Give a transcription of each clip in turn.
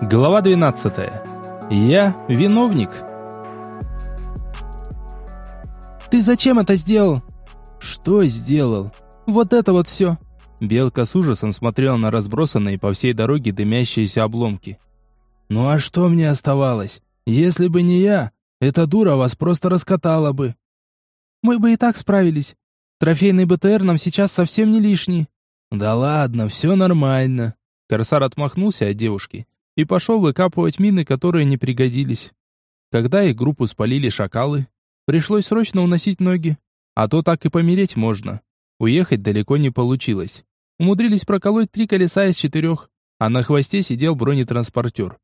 Глава 12. Я виновник. Ты зачем это сделал? Что сделал? Вот это вот все. Белка с ужасом смотрела на разбросанные по всей дороге дымящиеся обломки. Ну а что мне оставалось? Если бы не я, эта дура вас просто раскатала бы. Мы бы и так справились. Трофейный БТР нам сейчас совсем не лишний. Да ладно, все нормально. Корсар отмахнулся от девушки и пошел выкапывать мины, которые не пригодились. Когда их группу спалили шакалы, пришлось срочно уносить ноги, а то так и помереть можно. Уехать далеко не получилось. Умудрились проколоть три колеса из четырех, а на хвосте сидел бронетранспортер.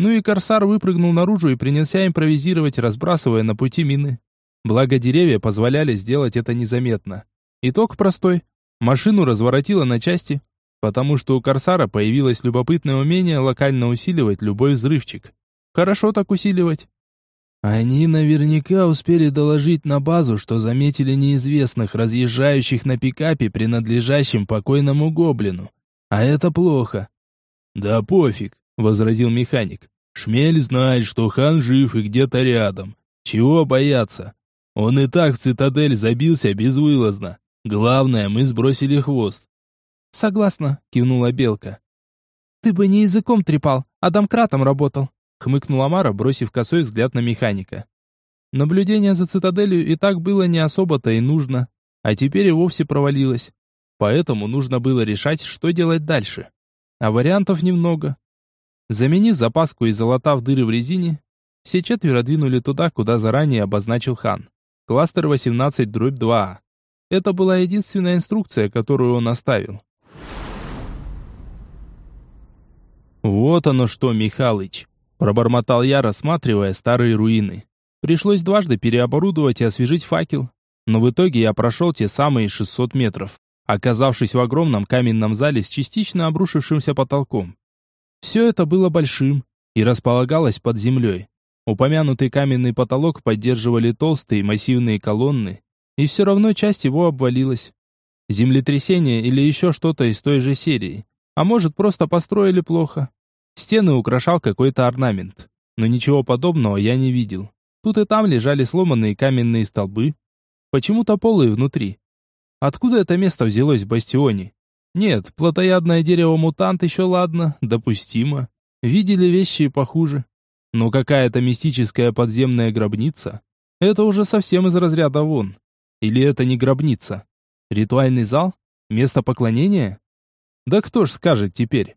Ну и корсар выпрыгнул наружу и принялся импровизировать, разбрасывая на пути мины. Благо деревья позволяли сделать это незаметно. Итог простой. Машину разворотило на части, потому что у Корсара появилось любопытное умение локально усиливать любой взрывчик. Хорошо так усиливать. Они наверняка успели доложить на базу, что заметили неизвестных, разъезжающих на пикапе, принадлежащем покойному гоблину. А это плохо. «Да пофиг», — возразил механик. «Шмель знает, что хан жив и где-то рядом. Чего бояться? Он и так в цитадель забился безвылазно. Главное, мы сбросили хвост. «Согласна», — кивнула Белка. «Ты бы не языком трепал, а домкратом работал», — хмыкнула Мара, бросив косой взгляд на механика. Наблюдение за цитаделью и так было не особо-то и нужно, а теперь и вовсе провалилось. Поэтому нужно было решать, что делать дальше. А вариантов немного. Заменив запаску и залатав дыры в резине, все четверо двинули туда, куда заранее обозначил хан. Кластер 18 дробь 2 Это была единственная инструкция, которую он оставил. «Вот оно что, Михалыч!» – пробормотал я, рассматривая старые руины. Пришлось дважды переоборудовать и освежить факел, но в итоге я прошел те самые 600 метров, оказавшись в огромном каменном зале с частично обрушившимся потолком. Все это было большим и располагалось под землей. Упомянутый каменный потолок поддерживали толстые массивные колонны, и все равно часть его обвалилась. Землетрясение или еще что-то из той же серии. А может, просто построили плохо. Стены украшал какой-то орнамент. Но ничего подобного я не видел. Тут и там лежали сломанные каменные столбы. Почему-то полые внутри. Откуда это место взялось в бастионе? Нет, плотоядное дерево-мутант еще ладно, допустимо. Видели вещи похуже. Но какая-то мистическая подземная гробница? Это уже совсем из разряда вон. Или это не гробница? Ритуальный зал? Место поклонения? Да кто ж скажет теперь?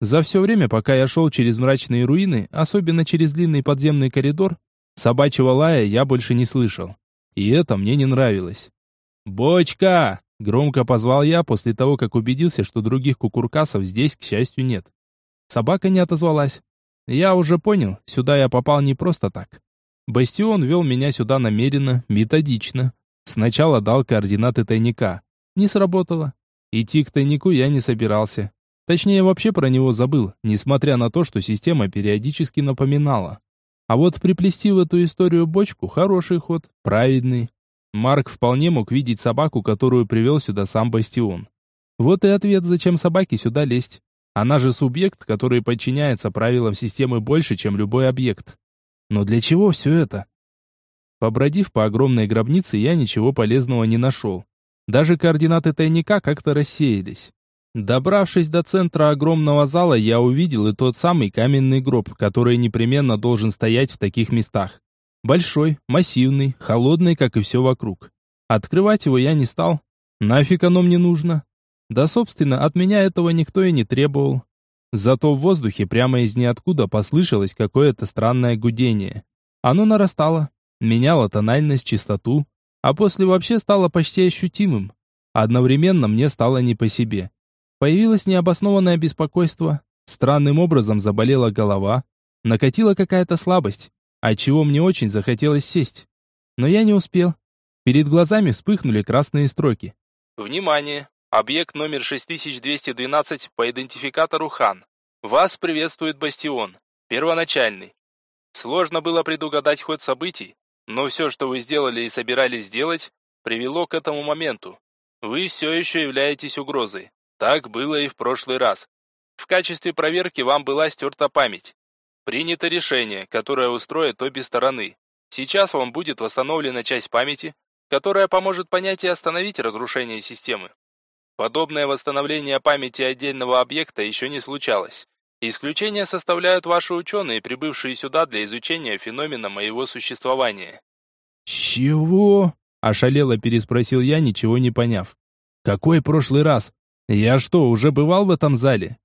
За все время, пока я шел через мрачные руины, особенно через длинный подземный коридор, собачьего лая я больше не слышал. И это мне не нравилось. «Бочка!» — громко позвал я после того, как убедился, что других кукуркасов здесь, к счастью, нет. Собака не отозвалась. Я уже понял, сюда я попал не просто так. Бастион вел меня сюда намеренно, методично. Сначала дал координаты тайника. Не сработало. Идти к тайнику я не собирался. Точнее, вообще про него забыл, несмотря на то, что система периодически напоминала. А вот приплести в эту историю бочку – хороший ход, праведный. Марк вполне мог видеть собаку, которую привел сюда сам Бастион. Вот и ответ, зачем собаке сюда лезть. Она же субъект, который подчиняется правилам системы больше, чем любой объект. Но для чего все это? Побродив по огромной гробнице, я ничего полезного не нашел. Даже координаты тайника как-то рассеялись. Добравшись до центра огромного зала, я увидел и тот самый каменный гроб, который непременно должен стоять в таких местах. Большой, массивный, холодный, как и все вокруг. Открывать его я не стал. Нафиг оно мне нужно? Да, собственно, от меня этого никто и не требовал. Зато в воздухе прямо из ниоткуда послышалось какое-то странное гудение. Оно нарастало, меняло тональность, частоту, а после вообще стало почти ощутимым. Одновременно мне стало не по себе. Появилось необоснованное беспокойство, странным образом заболела голова, накатила какая-то слабость, отчего мне очень захотелось сесть. Но я не успел. Перед глазами вспыхнули красные строки. Внимание! Объект номер 6212 по идентификатору Хан. Вас приветствует Бастион. Первоначальный. Сложно было предугадать ход событий, но все, что вы сделали и собирались сделать, привело к этому моменту. Вы все еще являетесь угрозой. Так было и в прошлый раз. В качестве проверки вам была стерта память. Принято решение, которое устроит обе стороны. Сейчас вам будет восстановлена часть памяти, которая поможет понять и остановить разрушение системы. Подобное восстановление памяти отдельного объекта еще не случалось. Исключение составляют ваши ученые, прибывшие сюда для изучения феномена моего существования. «Чего?» – ошалело переспросил я, ничего не поняв. «Какой прошлый раз? Я что, уже бывал в этом зале?»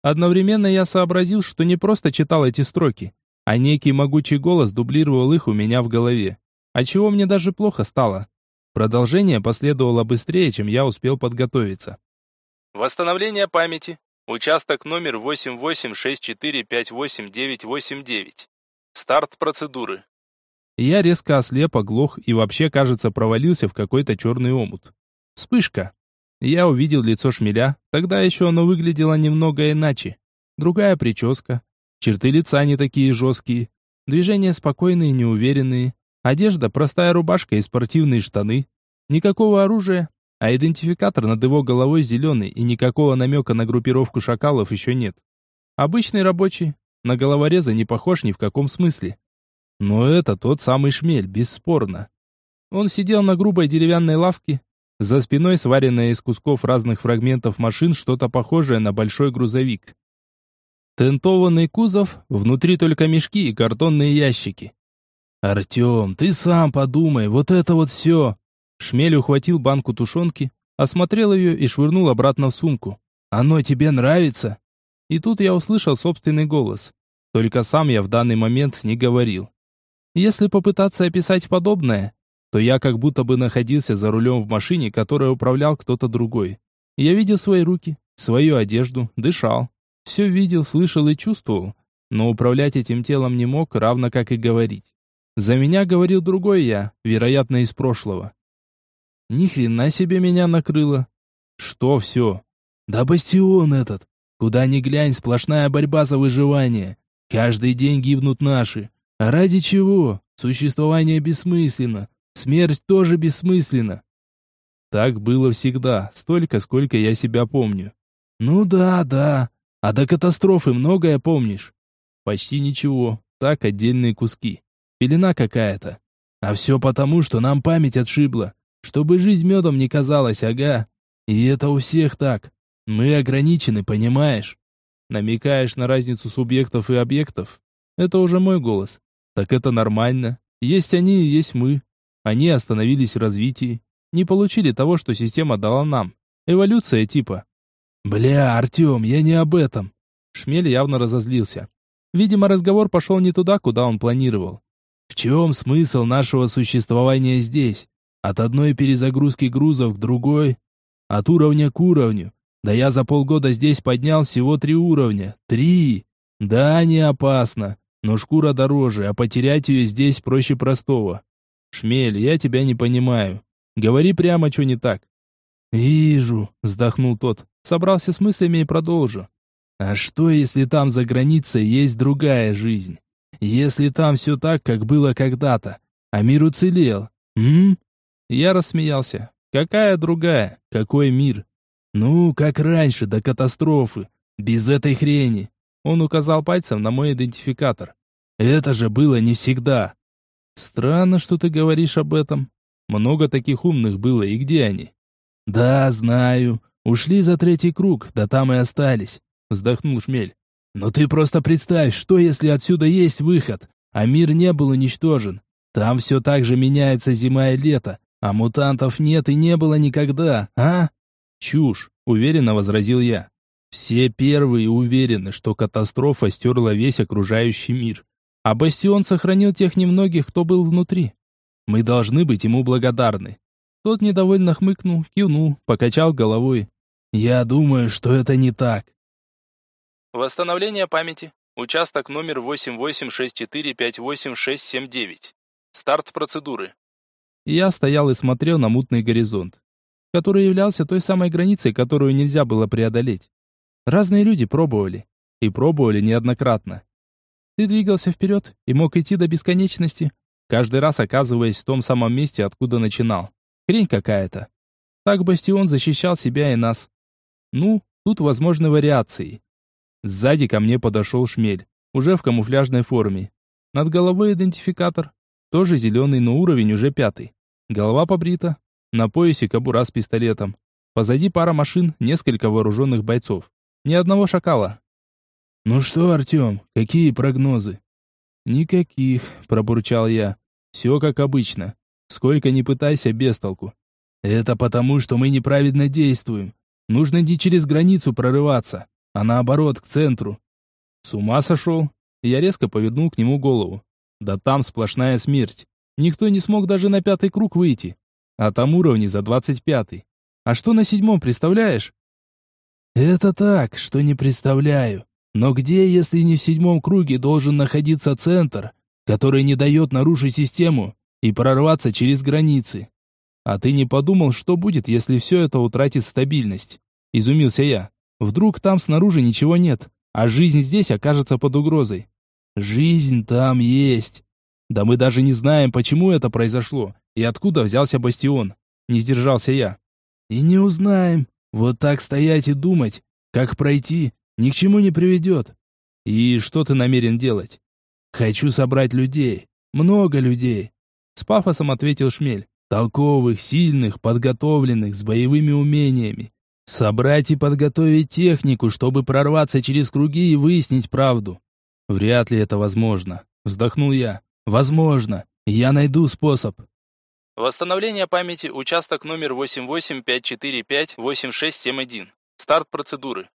Одновременно я сообразил, что не просто читал эти строки, а некий могучий голос дублировал их у меня в голове. Отчего мне даже плохо стало. Продолжение последовало быстрее, чем я успел подготовиться. Восстановление памяти. Участок номер 886458989. Старт процедуры. Я резко ослеп, оглох и вообще, кажется, провалился в какой-то черный омут. Вспышка. Я увидел лицо шмеля, тогда еще оно выглядело немного иначе. Другая прическа, черты лица не такие жесткие, движения спокойные, неуверенные, одежда простая рубашка и спортивные штаны, никакого оружия, а идентификатор над его головой зеленый и никакого намека на группировку шакалов еще нет. Обычный рабочий, на головореза не похож ни в каком смысле. Но это тот самый шмель, бесспорно. Он сидел на грубой деревянной лавке, за спиной сваренное из кусков разных фрагментов машин что-то похожее на большой грузовик. Тентованный кузов, внутри только мешки и картонные ящики. «Артем, ты сам подумай, вот это вот все!» Шмель ухватил банку тушенки, осмотрел ее и швырнул обратно в сумку. «Оно тебе нравится?» И тут я услышал собственный голос. Только сам я в данный момент не говорил. Если попытаться описать подобное, то я как будто бы находился за рулем в машине, которой управлял кто-то другой. Я видел свои руки, свою одежду, дышал. Все видел, слышал и чувствовал, но управлять этим телом не мог, равно как и говорить. За меня говорил другой я, вероятно, из прошлого. Ни хрена себе меня накрыло. Что все? Да бастион этот. Куда ни глянь, сплошная борьба за выживание. Каждый день гибнут наши. А ради чего? Существование бессмысленно. Смерть тоже бессмысленна. Так было всегда, столько, сколько я себя помню. Ну да, да. А до катастрофы многое помнишь? Почти ничего. Так, отдельные куски. Пелена какая-то. А все потому, что нам память отшибла. Чтобы жизнь медом не казалась, ага. И это у всех так. Мы ограничены, понимаешь? Намекаешь на разницу субъектов и объектов? Это уже мой голос. Так это нормально. Есть они и есть мы. Они остановились в развитии, не получили того, что система дала нам. Эволюция типа. Бля, Артем, я не об этом. Шмель явно разозлился. Видимо, разговор пошел не туда, куда он планировал. В чем смысл нашего существования здесь? От одной перезагрузки грузов к другой? От уровня к уровню? Да я за полгода здесь поднял всего три уровня. Три! Да, не опасно. Но шкура дороже, а потерять ее здесь проще простого. Шмель, я тебя не понимаю. Говори прямо, что не так. Вижу, вздохнул тот. Собрался с мыслями и продолжу. А что, если там за границей есть другая жизнь? Если там все так, как было когда-то, а мир уцелел? М? Я рассмеялся. Какая другая? Какой мир? Ну, как раньше, до катастрофы. Без этой хрени. Он указал пальцем на мой идентификатор. Это же было не всегда. Странно, что ты говоришь об этом. Много таких умных было, и где они? Да, знаю. Ушли за третий круг, да там и остались. Вздохнул Шмель. Но ты просто представь, что если отсюда есть выход, а мир не был уничтожен. Там все так же меняется зима и лето, а мутантов нет и не было никогда, а? Чушь, уверенно возразил я. Все первые уверены, что катастрофа стерла весь окружающий мир. А Бастион сохранил тех немногих, кто был внутри. Мы должны быть ему благодарны. Тот недовольно хмыкнул, кивнул, покачал головой. Я думаю, что это не так. Восстановление памяти. Участок номер 886458679. Старт процедуры. Я стоял и смотрел на мутный горизонт, который являлся той самой границей, которую нельзя было преодолеть. Разные люди пробовали. И пробовали неоднократно. Ты двигался вперед и мог идти до бесконечности, каждый раз оказываясь в том самом месте, откуда начинал. Хрень какая-то. Так Бастион защищал себя и нас. Ну, тут возможны вариации. Сзади ко мне подошел шмель, уже в камуфляжной форме. Над головой идентификатор. Тоже зеленый, но уровень уже пятый. Голова побрита. На поясе кобура с пистолетом. Позади пара машин, несколько вооруженных бойцов. Ни одного шакала. «Ну что, Артем, какие прогнозы?» «Никаких», — пробурчал я. «Все как обычно. Сколько ни пытайся, без толку. Это потому, что мы неправильно действуем. Нужно не через границу прорываться, а наоборот, к центру. С ума сошел? Я резко повернул к нему голову. Да там сплошная смерть. Никто не смог даже на пятый круг выйти. А там уровни за двадцать пятый. А что на седьмом, представляешь? Это так, что не представляю. Но где, если не в седьмом круге, должен находиться центр, который не дает нарушить систему и прорваться через границы? А ты не подумал, что будет, если все это утратит стабильность? Изумился я. Вдруг там снаружи ничего нет, а жизнь здесь окажется под угрозой. Жизнь там есть. Да мы даже не знаем, почему это произошло и откуда взялся бастион. Не сдержался я. И не узнаем. Вот так стоять и думать, как пройти, ни к чему не приведет. И что ты намерен делать? Хочу собрать людей. Много людей. С пафосом ответил Шмель. Толковых, сильных, подготовленных, с боевыми умениями. Собрать и подготовить технику, чтобы прорваться через круги и выяснить правду. Вряд ли это возможно. Вздохнул я. Возможно. Я найду способ. Восстановление памяти, участок номер 88545-8671. Старт процедуры.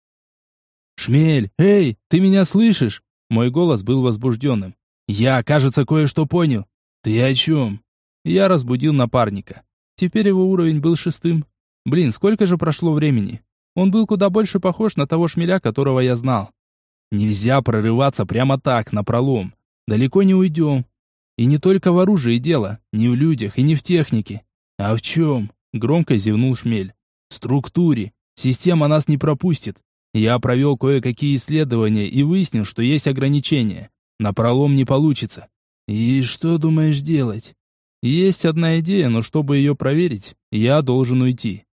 «Шмель, эй, ты меня слышишь?» Мой голос был возбужденным. «Я, кажется, кое-что понял. Ты о чем?» Я разбудил напарника. Теперь его уровень был шестым. Блин, сколько же прошло времени? Он был куда больше похож на того шмеля, которого я знал. Нельзя прорываться прямо так, на пролом. Далеко не уйдем. И не только в оружии дело, не в людях и не в технике. А в чем? Громко зевнул шмель. В структуре. Система нас не пропустит. Я провел кое-какие исследования и выяснил, что есть ограничения. На пролом не получится. И что думаешь делать? Есть одна идея, но чтобы ее проверить, я должен уйти.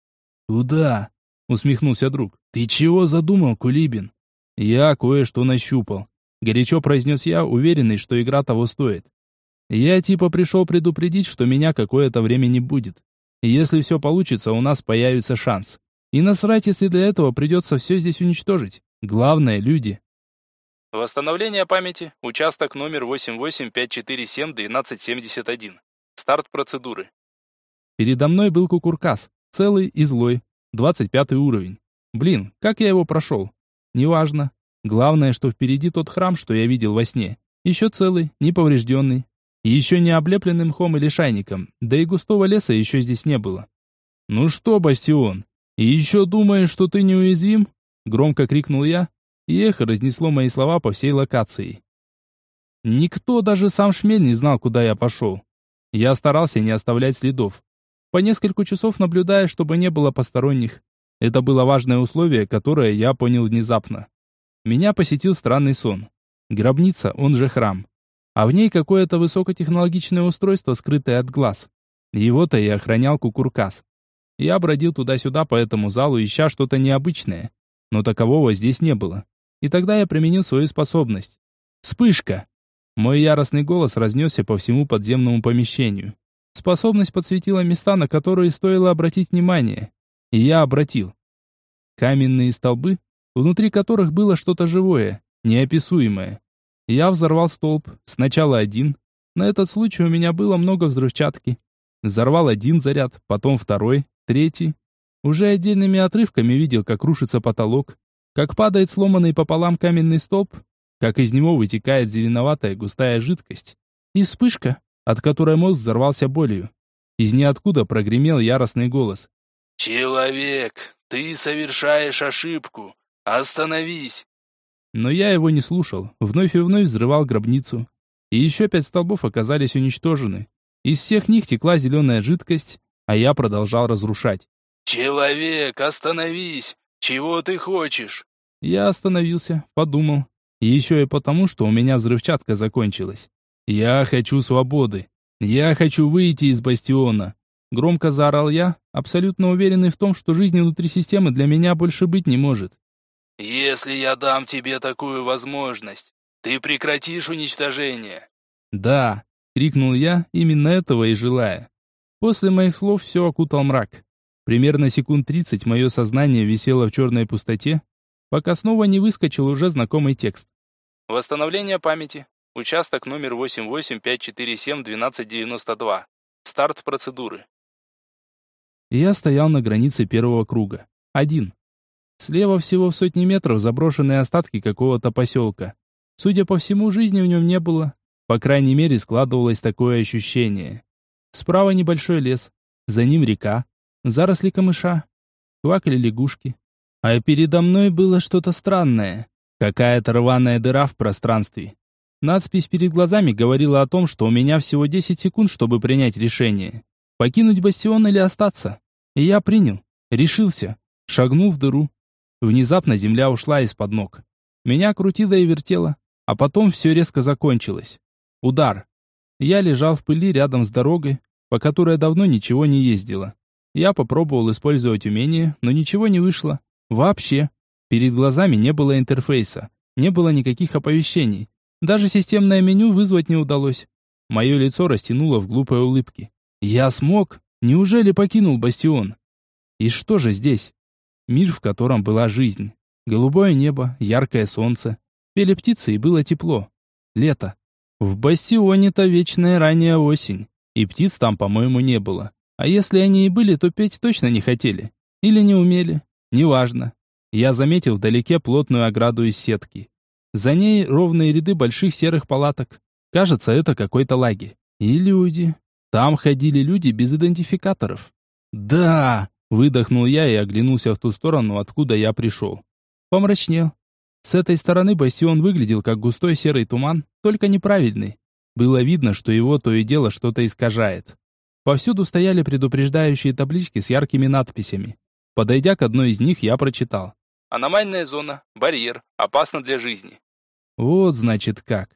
Куда? Усмехнулся друг. Ты чего задумал, Кулибин? Я кое-что нащупал. Горячо произнес я, уверенный, что игра того стоит. Я типа пришел предупредить, что меня какое-то время не будет. если все получится, у нас появится шанс. И насрать, если для этого придется все здесь уничтожить. Главное — люди. Восстановление памяти. Участок номер 88547-1271. Старт процедуры. Передо мной был кукуркас, целый и злой, 25 уровень. Блин, как я его прошел? Неважно. Главное, что впереди тот храм, что я видел во сне. Еще целый, неповрежденный. И еще не облепленный мхом или шайником, да и густого леса еще здесь не было. «Ну что, Бастион, и еще думаешь, что ты неуязвим?» Громко крикнул я, и эхо разнесло мои слова по всей локации. Никто, даже сам Шмель, не знал, куда я пошел. Я старался не оставлять следов. По несколько часов наблюдая, чтобы не было посторонних. Это было важное условие, которое я понял внезапно. Меня посетил странный сон. Гробница, он же храм. А в ней какое-то высокотехнологичное устройство, скрытое от глаз. Его-то и охранял Кукуркас. Я бродил туда-сюда по этому залу, ища что-то необычное. Но такового здесь не было. И тогда я применил свою способность. Вспышка! Мой яростный голос разнесся по всему подземному помещению. Способность подсветила места, на которые стоило обратить внимание. И я обратил. Каменные столбы, внутри которых было что-то живое, неописуемое. Я взорвал столб, сначала один. На этот случай у меня было много взрывчатки. Взорвал один заряд, потом второй, третий. Уже отдельными отрывками видел, как рушится потолок, как падает сломанный пополам каменный столб, как из него вытекает зеленоватая густая жидкость. И вспышка, от которой мозг взорвался болью. Из ниоткуда прогремел яростный голос. «Человек, ты совершаешь ошибку. Остановись!» Но я его не слушал, вновь и вновь взрывал гробницу. И еще пять столбов оказались уничтожены. Из всех них текла зеленая жидкость, а я продолжал разрушать. «Человек, остановись! Чего ты хочешь?» Я остановился, подумал, еще и потому, что у меня взрывчатка закончилась. Я хочу свободы. Я хочу выйти из бастиона. Громко заорал я, абсолютно уверенный в том, что жизни внутри системы для меня больше быть не может. Если я дам тебе такую возможность, ты прекратишь уничтожение. Да, крикнул я, именно этого и желая. После моих слов все окутал мрак. Примерно секунд тридцать мое сознание висело в черной пустоте, пока снова не выскочил уже знакомый текст. Восстановление памяти. Участок номер 88547-1292. Старт процедуры. Я стоял на границе первого круга. Один. Слева всего в сотни метров заброшенные остатки какого-то поселка. Судя по всему, жизни в нем не было. По крайней мере, складывалось такое ощущение. Справа небольшой лес. За ним река. Заросли камыша. Квакали лягушки. А передо мной было что-то странное. Какая-то рваная дыра в пространстве. Надпись перед глазами говорила о том, что у меня всего 10 секунд, чтобы принять решение. Покинуть бастион или остаться. И я принял. Решился. Шагнул в дыру. Внезапно земля ушла из-под ног. Меня крутило и вертело, а потом все резко закончилось. Удар. Я лежал в пыли рядом с дорогой, по которой давно ничего не ездила. Я попробовал использовать умение, но ничего не вышло. Вообще. Перед глазами не было интерфейса, не было никаких оповещений. Даже системное меню вызвать не удалось. Мое лицо растянуло в глупой улыбке. Я смог? Неужели покинул бастион? И что же здесь? Мир, в котором была жизнь. Голубое небо, яркое солнце. Пели птицы и было тепло. Лето. В бастионе-то вечная ранняя осень. И птиц там, по-моему, не было. А если они и были, то петь точно не хотели. Или не умели. Неважно. Я заметил вдалеке плотную ограду из сетки. За ней ровные ряды больших серых палаток. Кажется, это какой-то лагерь. И люди. Там ходили люди без идентификаторов. Да, Выдохнул я и оглянулся в ту сторону, откуда я пришел. Помрачнел. С этой стороны бастион выглядел как густой серый туман, только неправильный. Было видно, что его то и дело что-то искажает. Повсюду стояли предупреждающие таблички с яркими надписями. Подойдя к одной из них, я прочитал. «Аномальная зона. Барьер. Опасно для жизни». Вот значит как.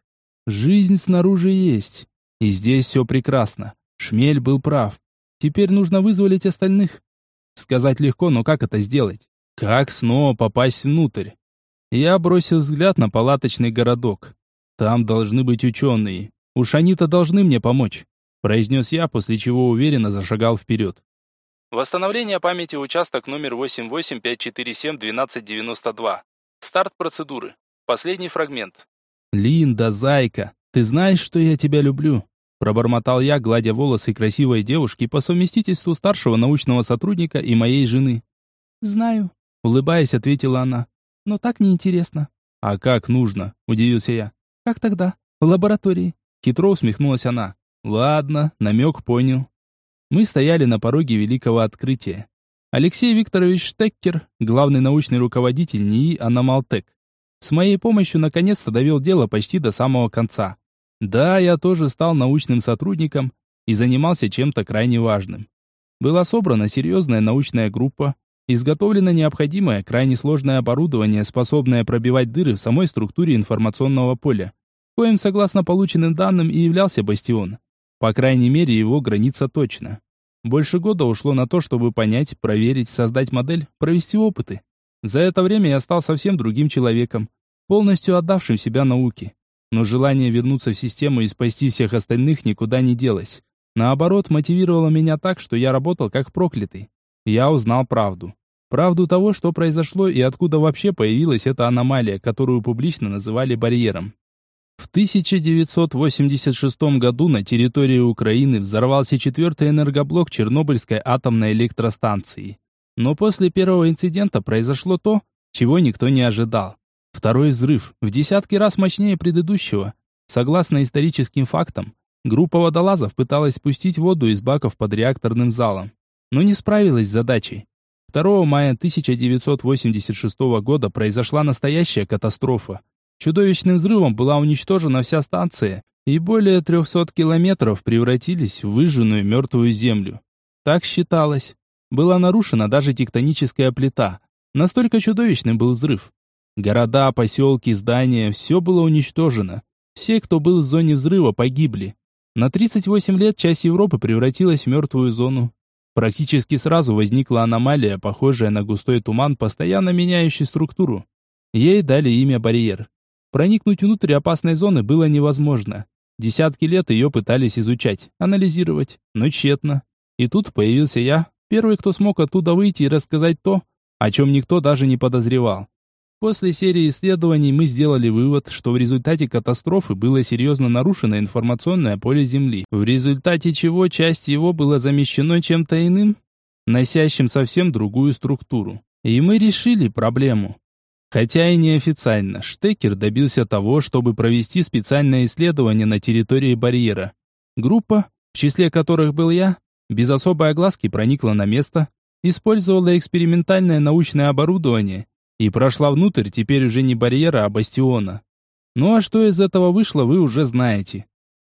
Жизнь снаружи есть. И здесь все прекрасно. Шмель был прав. Теперь нужно вызволить остальных. Сказать легко, но как это сделать? Как снова попасть внутрь? Я бросил взгляд на палаточный городок. Там должны быть ученые. Уж они-то должны мне помочь. Произнес я, после чего уверенно зашагал вперед. Восстановление памяти участок номер 88547-1292. Старт процедуры. Последний фрагмент. Линда, зайка, ты знаешь, что я тебя люблю. Пробормотал я, гладя волосы красивой девушки по совместительству старшего научного сотрудника и моей жены. «Знаю», — улыбаясь, ответила она. «Но так неинтересно». «А как нужно?» — удивился я. «Как тогда? В лаборатории?» Хитро усмехнулась она. «Ладно, намек понял». Мы стояли на пороге великого открытия. Алексей Викторович Штеккер, главный научный руководитель НИИ «Аномалтек». С моей помощью наконец-то довел дело почти до самого конца. Да, я тоже стал научным сотрудником и занимался чем-то крайне важным. Была собрана серьезная научная группа, изготовлено необходимое, крайне сложное оборудование, способное пробивать дыры в самой структуре информационного поля, коим, согласно полученным данным, и являлся бастион. По крайней мере, его граница точно. Больше года ушло на то, чтобы понять, проверить, создать модель, провести опыты. За это время я стал совсем другим человеком, полностью отдавшим себя науке. Но желание вернуться в систему и спасти всех остальных никуда не делось. Наоборот, мотивировало меня так, что я работал как проклятый. Я узнал правду. Правду того, что произошло и откуда вообще появилась эта аномалия, которую публично называли барьером. В 1986 году на территории Украины взорвался четвертый энергоблок Чернобыльской атомной электростанции. Но после первого инцидента произошло то, чего никто не ожидал. Второй взрыв, в десятки раз мощнее предыдущего. Согласно историческим фактам, группа водолазов пыталась спустить воду из баков под реакторным залом, но не справилась с задачей. 2 мая 1986 года произошла настоящая катастрофа. Чудовищным взрывом была уничтожена вся станция, и более 300 километров превратились в выжженную мертвую землю. Так считалось. Была нарушена даже тектоническая плита. Настолько чудовищным был взрыв. Города, поселки, здания – все было уничтожено. Все, кто был в зоне взрыва, погибли. На 38 лет часть Европы превратилась в мертвую зону. Практически сразу возникла аномалия, похожая на густой туман, постоянно меняющий структуру. Ей дали имя «Барьер». Проникнуть внутрь опасной зоны было невозможно. Десятки лет ее пытались изучать, анализировать, но тщетно. И тут появился я, первый, кто смог оттуда выйти и рассказать то, о чем никто даже не подозревал. После серии исследований мы сделали вывод, что в результате катастрофы было серьезно нарушено информационное поле Земли, в результате чего часть его была замещена чем-то иным, носящим совсем другую структуру. И мы решили проблему. Хотя и неофициально, Штекер добился того, чтобы провести специальное исследование на территории барьера. Группа, в числе которых был я, без особой огласки проникла на место, использовала экспериментальное научное оборудование и прошла внутрь теперь уже не барьера, а бастиона. Ну а что из этого вышло, вы уже знаете.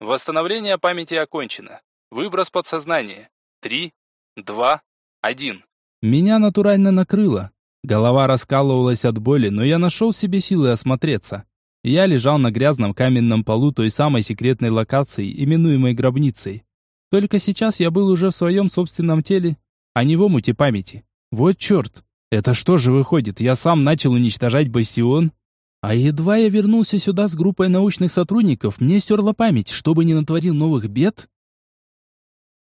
Восстановление памяти окончено. Выброс подсознания. Три, два, один. Меня натурально накрыло. Голова раскалывалась от боли, но я нашел в себе силы осмотреться. Я лежал на грязном каменном полу той самой секретной локации, именуемой гробницей. Только сейчас я был уже в своем собственном теле, а не в омуте памяти. Вот черт! Это что же выходит, я сам начал уничтожать бастион? А едва я вернулся сюда с группой научных сотрудников, мне стерла память, чтобы не натворил новых бед?